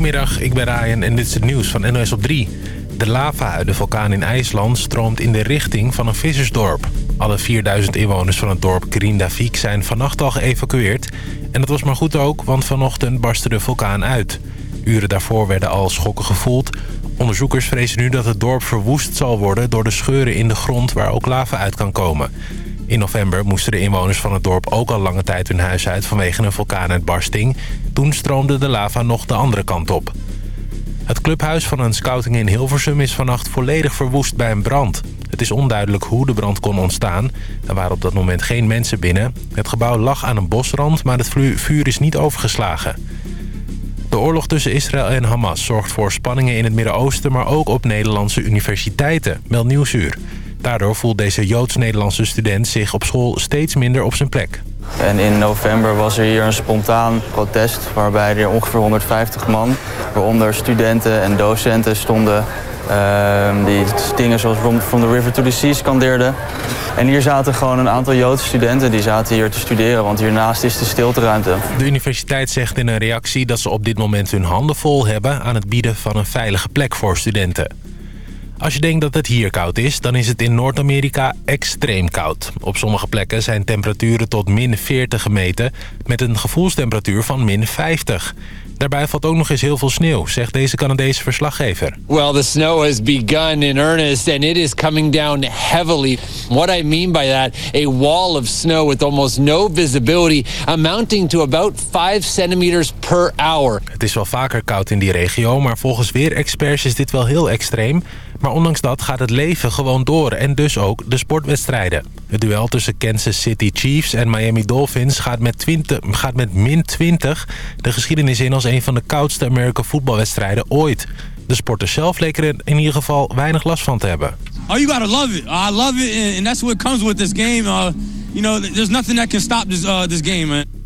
Goedemiddag, ik ben Ryan en dit is het nieuws van NOS op 3. De lava uit de vulkaan in IJsland stroomt in de richting van een vissersdorp. Alle 4000 inwoners van het dorp Grindavik zijn vannacht al geëvacueerd. En dat was maar goed ook, want vanochtend barstte de vulkaan uit. Uren daarvoor werden al schokken gevoeld. Onderzoekers vrezen nu dat het dorp verwoest zal worden... door de scheuren in de grond waar ook lava uit kan komen. In november moesten de inwoners van het dorp ook al lange tijd hun huis uit... vanwege een vulkaanuitbarsting. Toen stroomde de lava nog de andere kant op. Het clubhuis van een scouting in Hilversum is vannacht volledig verwoest bij een brand. Het is onduidelijk hoe de brand kon ontstaan. Er waren op dat moment geen mensen binnen. Het gebouw lag aan een bosrand, maar het vuur is niet overgeslagen. De oorlog tussen Israël en Hamas zorgt voor spanningen in het Midden-Oosten... maar ook op Nederlandse universiteiten, meldt Nieuwsuur. Daardoor voelt deze Joods-Nederlandse student zich op school steeds minder op zijn plek. En in november was er hier een spontaan protest waarbij er ongeveer 150 man, waaronder studenten en docenten, stonden uh, die dingen zoals From the River to the Sea scandeerden. En hier zaten gewoon een aantal Joodse studenten die zaten hier te studeren, want hiernaast is de stilteruimte. De universiteit zegt in een reactie dat ze op dit moment hun handen vol hebben aan het bieden van een veilige plek voor studenten. Als je denkt dat het hier koud is, dan is het in Noord-Amerika extreem koud. Op sommige plekken zijn temperaturen tot min 40 gemeten... met een gevoelstemperatuur van min 50. Daarbij valt ook nog eens heel veel sneeuw, zegt deze Canadese verslaggever. Well, the snow has begun in earnest and it is coming down heavily. What I mean by that, a wall of snow with almost no visibility amounting to about 5 centimeters per hour. Het is wel vaker koud in die regio, maar volgens weerexperts is dit wel heel extreem. Maar ondanks dat gaat het leven gewoon door en dus ook de sportwedstrijden. Het duel tussen Kansas City Chiefs en Miami Dolphins gaat met, 20, gaat met min 20 de geschiedenis in als een van de koudste American voetbalwedstrijden ooit. De sporters zelf leken er in ieder geval weinig last van te hebben. Oh, you gotta love it. I love it and that's what comes with this game. Uh, you know, there's nothing that can stop this, uh, this game, man.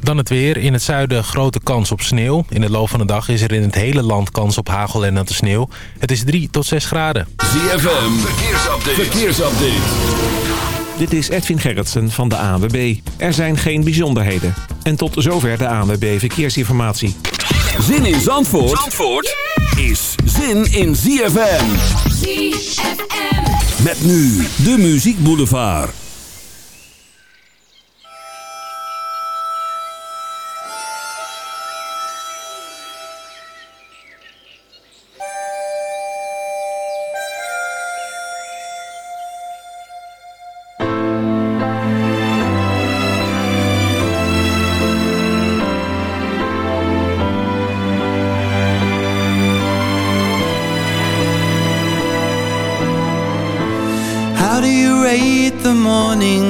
Dan het weer. In het zuiden grote kans op sneeuw. In de loop van de dag is er in het hele land kans op hagel en natte sneeuw. Het is 3 tot 6 graden. ZFM, verkeersupdate. verkeersupdate. Dit is Edwin Gerritsen van de ANWB. Er zijn geen bijzonderheden. En tot zover de ANWB Verkeersinformatie. Zin in Zandvoort, Zandvoort is zin in ZFM. ZFM. Met nu de Muziek Boulevard.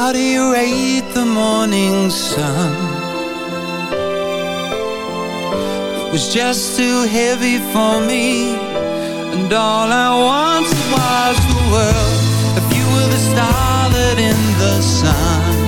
How do you rate the morning sun? It was just too heavy for me And all I wanted was the world If you were the starlet in the sun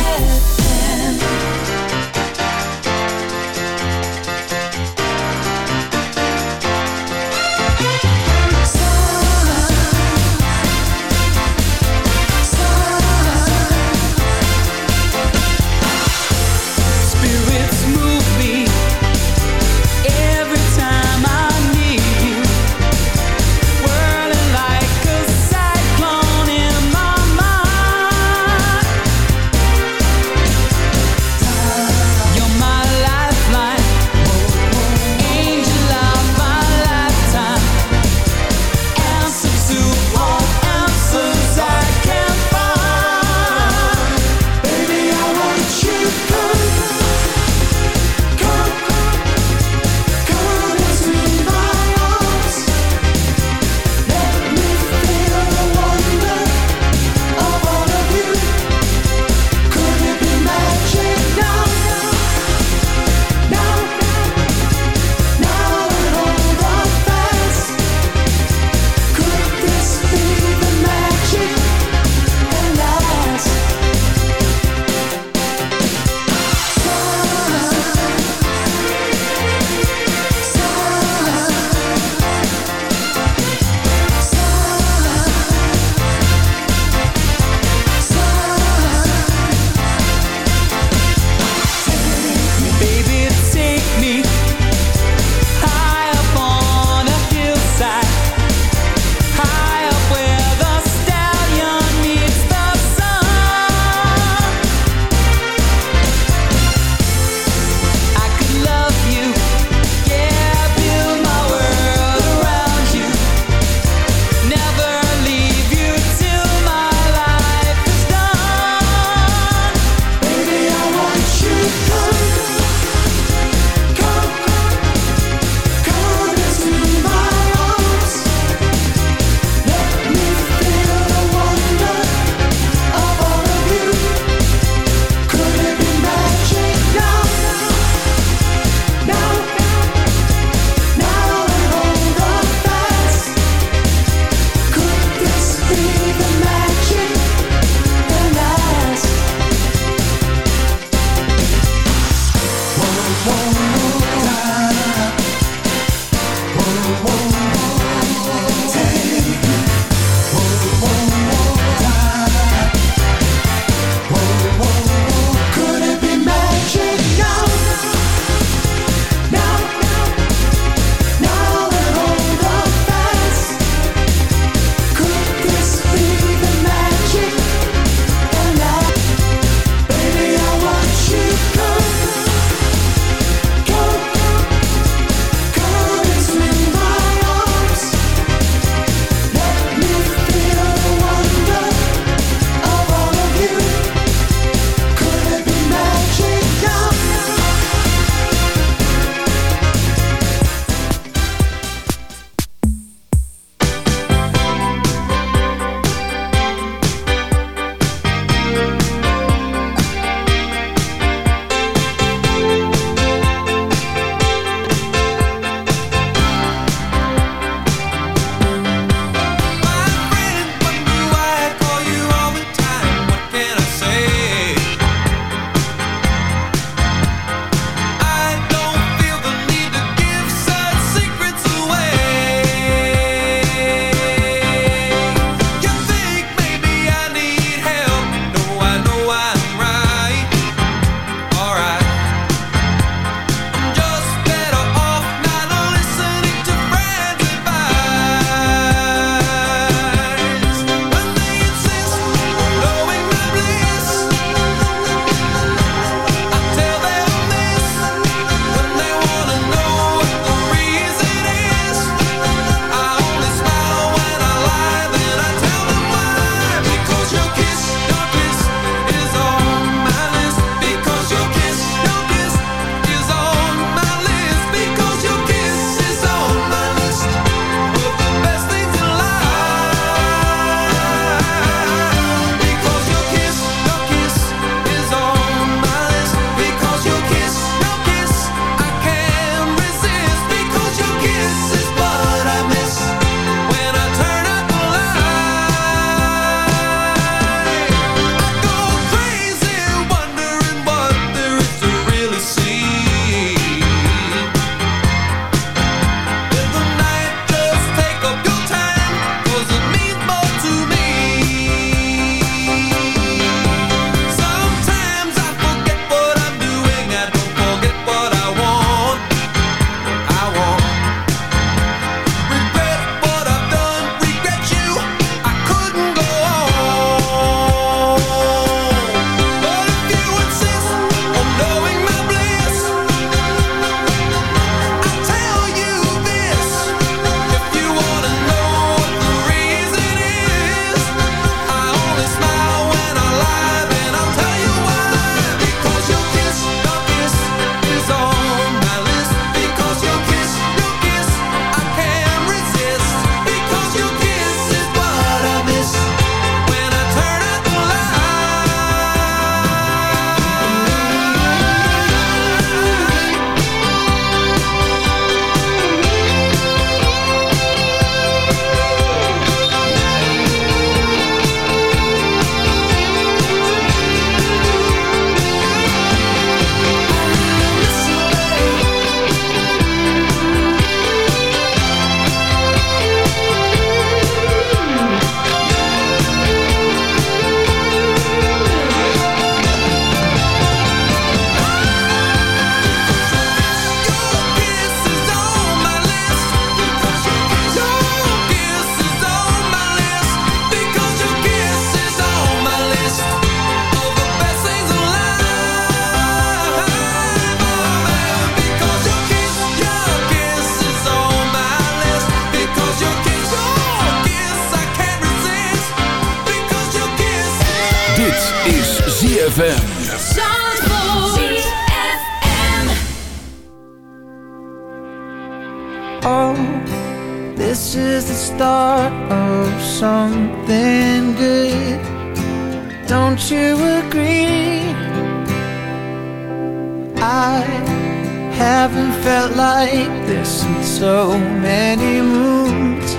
haven't felt like this in so many moons.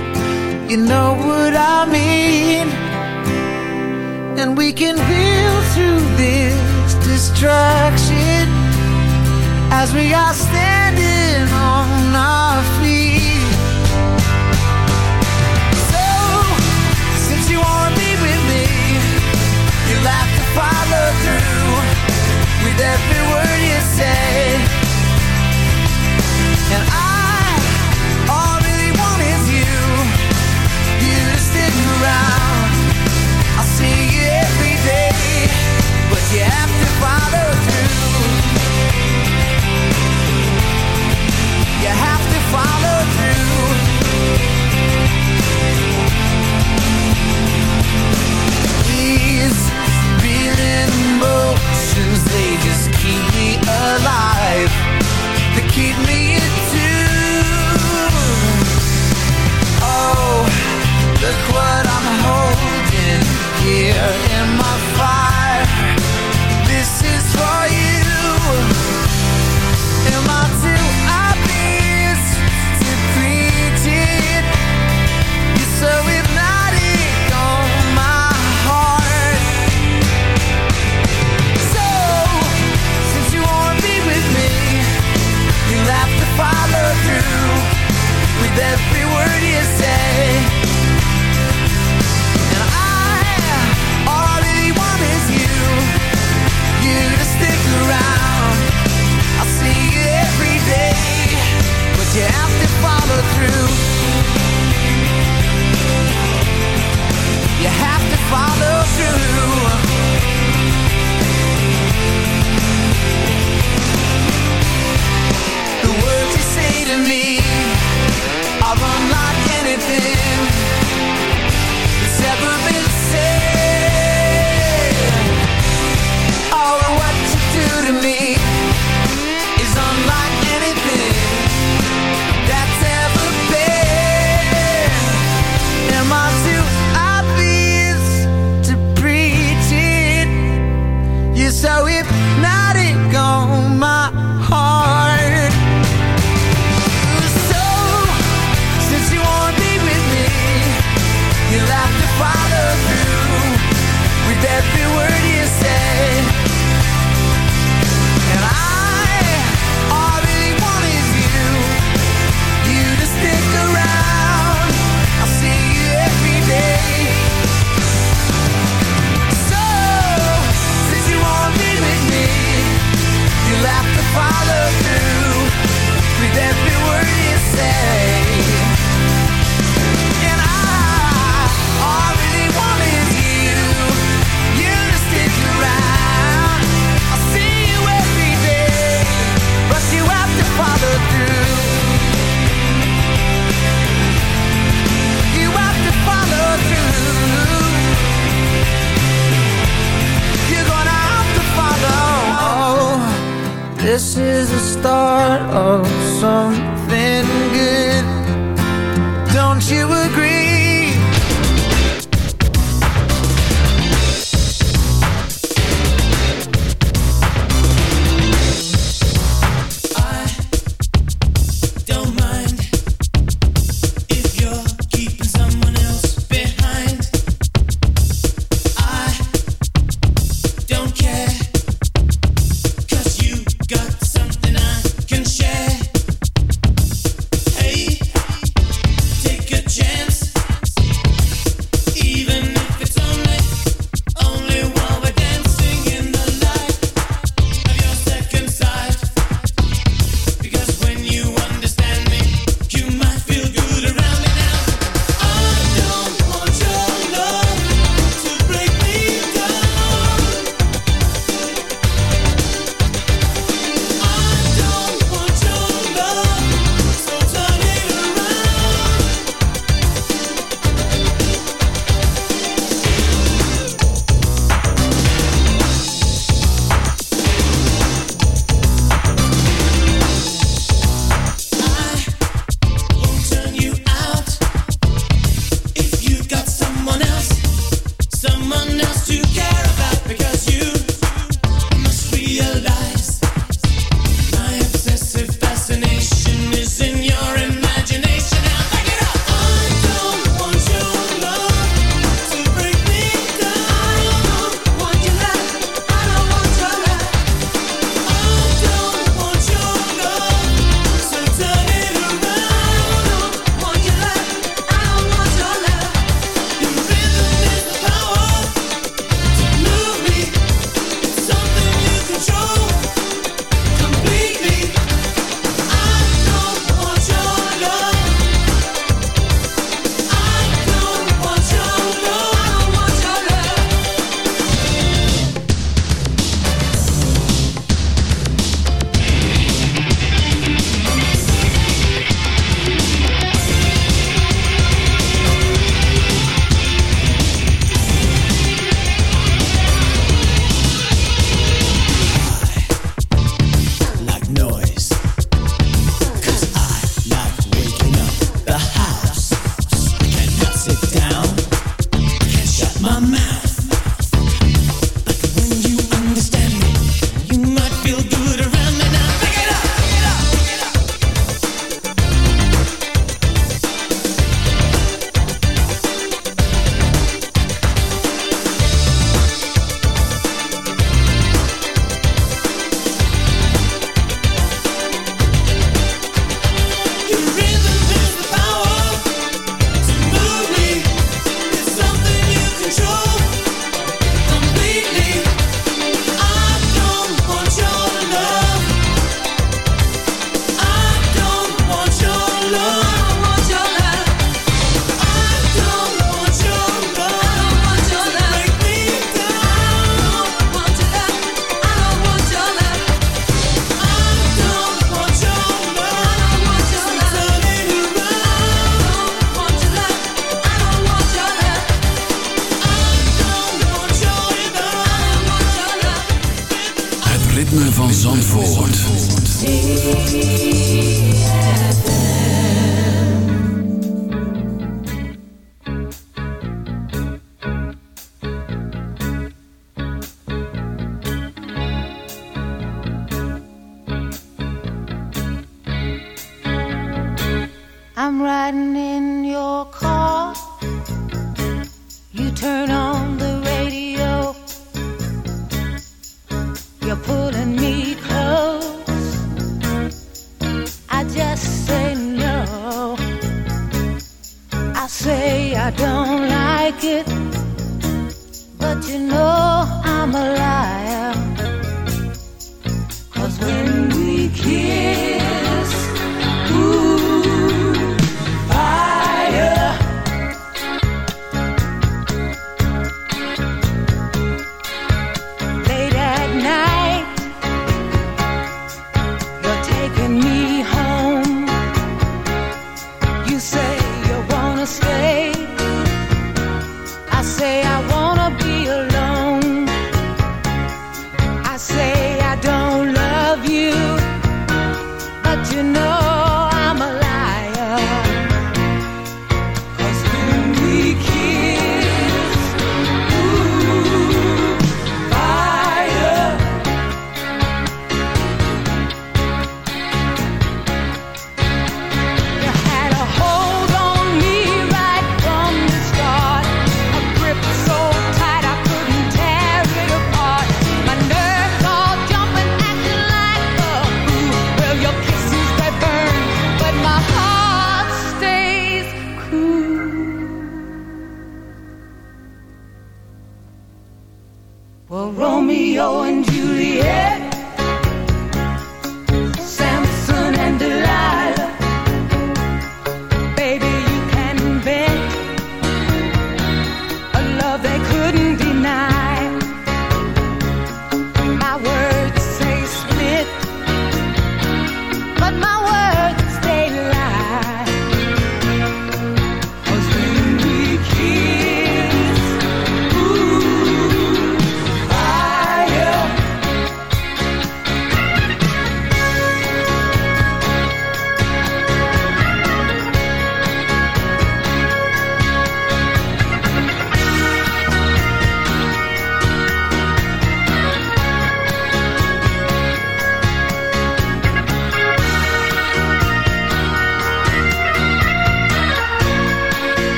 You know what I mean? And we can feel through this distraction as we are standing on our feet. So, since you wanna be with me, you'll have to follow through with every word you say. I'm riding in your car. You turn on the radio. You're pulling me close. I just say no. I say I don't like it.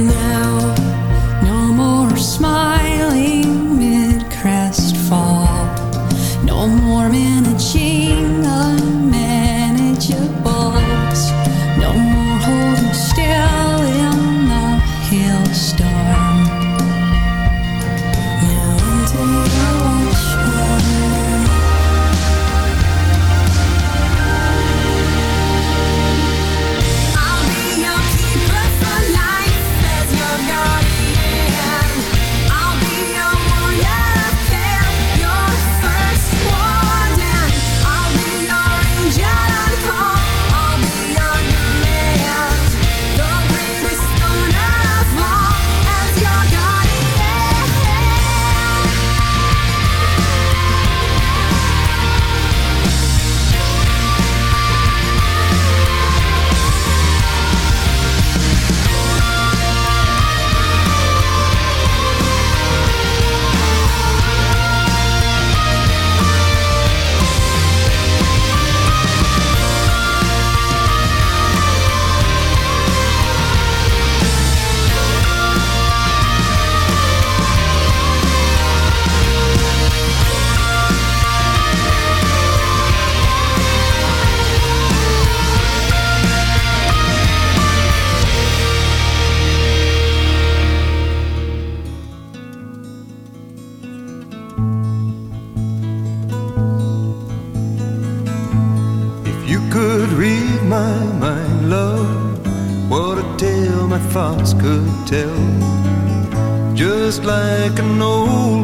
Now.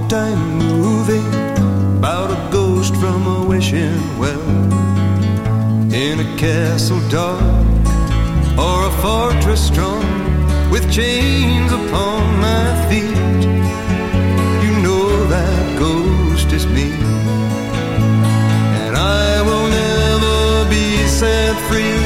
long time movie about a ghost from a wishing well in a castle dark or a fortress strong with chains upon my feet. You know that ghost is me, and I will never be set free.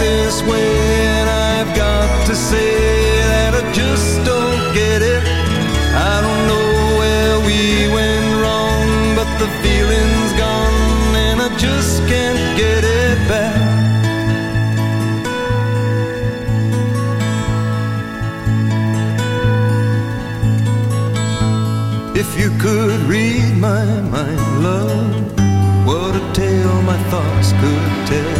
this way and I've got to say that I just don't get it. I don't know where we went wrong but the feeling's gone and I just can't get it back. If you could read my mind, love What a tale my thoughts could tell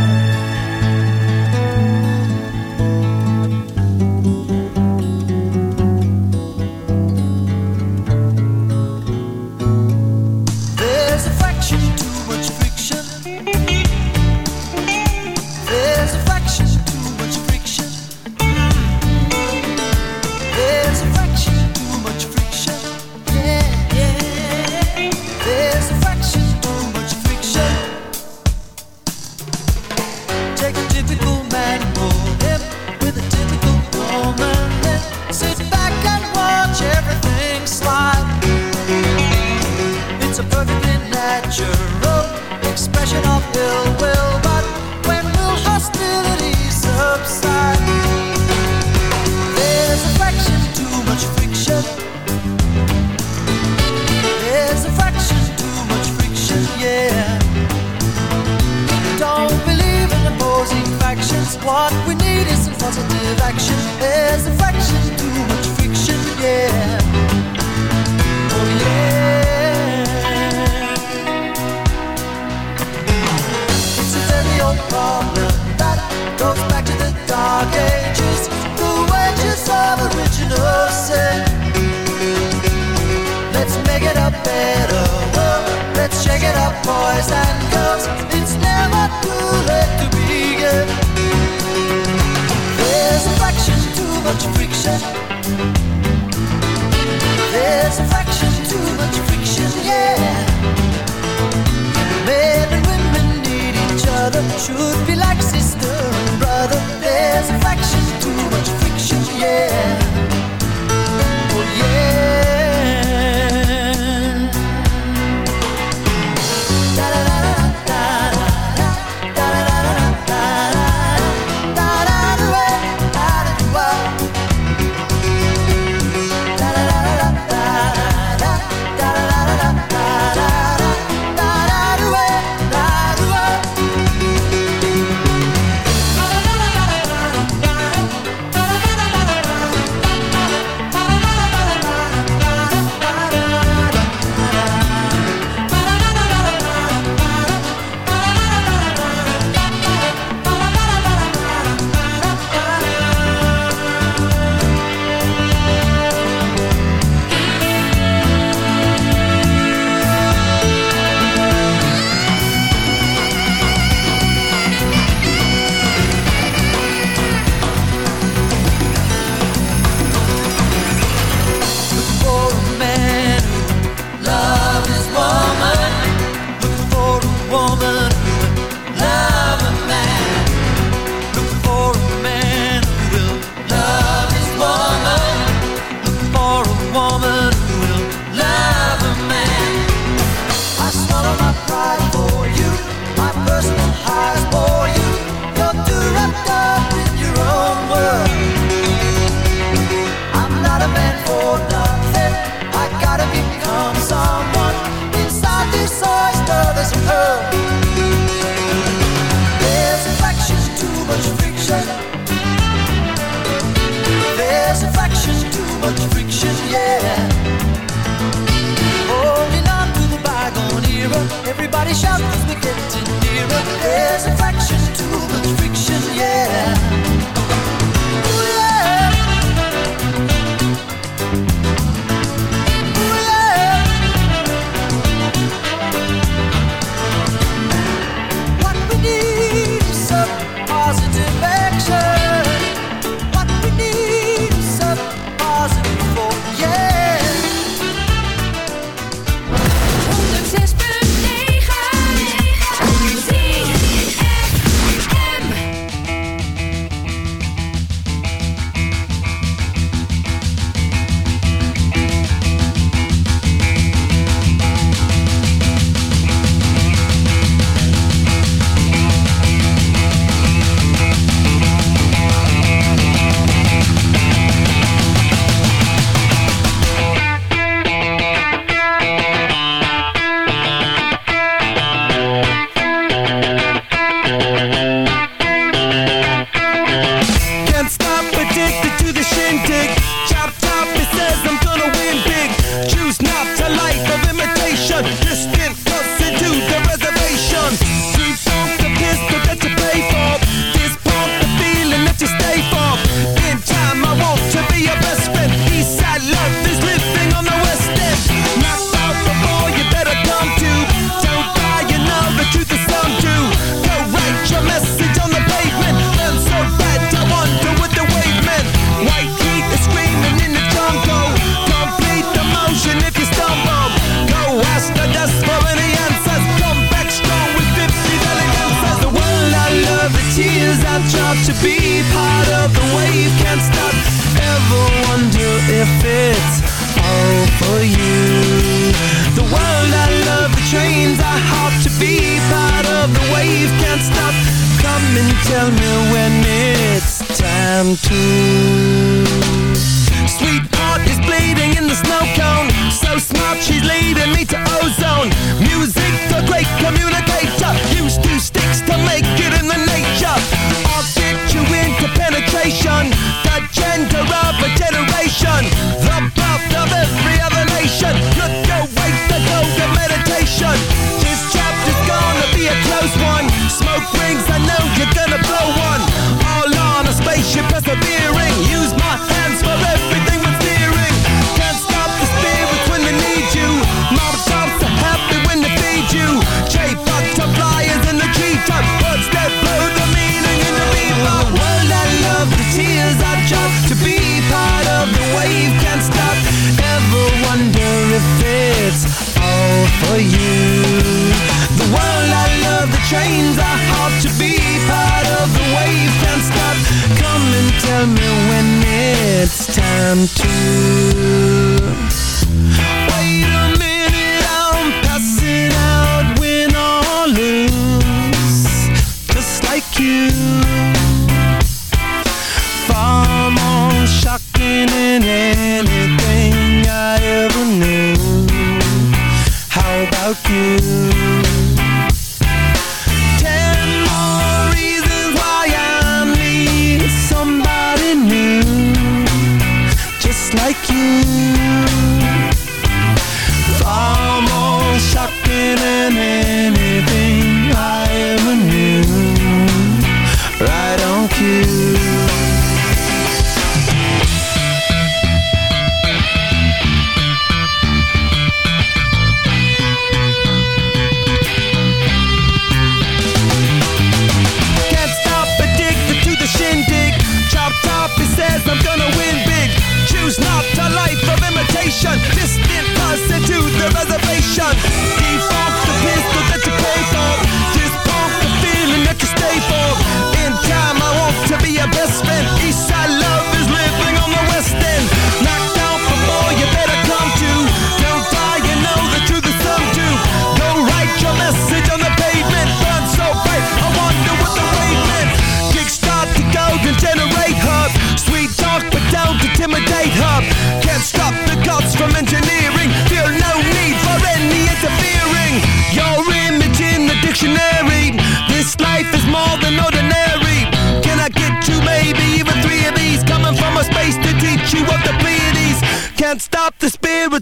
What we need is some positive action. There's a fraction too much friction, yeah. Oh yeah. It's a very old problem that goes back to the dark ages. Get up, boys and girls. It's never too late to begin. There's a fraction too much friction. There's a fraction too much friction, yeah. Men and women need each other. Should be like sister and brother. There's a fraction too much friction, yeah. Chains. Are hard to be part of the wave Can't stop Come and tell me when it's time to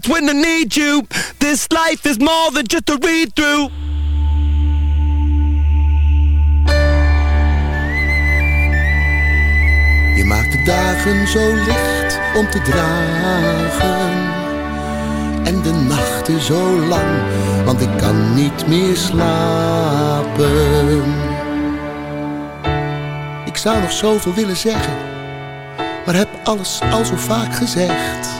when I need you. This life is more than just a read through. Je maakt de dagen zo licht om te dragen. En de nachten zo lang, want ik kan niet meer slapen. Ik zou nog zoveel willen zeggen, maar heb alles al zo vaak gezegd.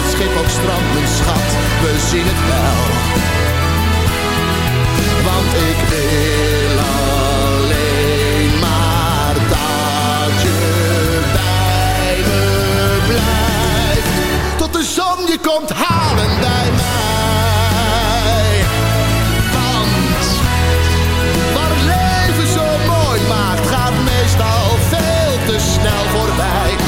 Het schip ook strandt, mijn schat, we zien het wel. Want ik wil alleen maar dat je bij me blijft. Tot de zon je komt halen bij mij. Want Waar leven zo mooi maakt, gaat meestal veel te snel voorbij.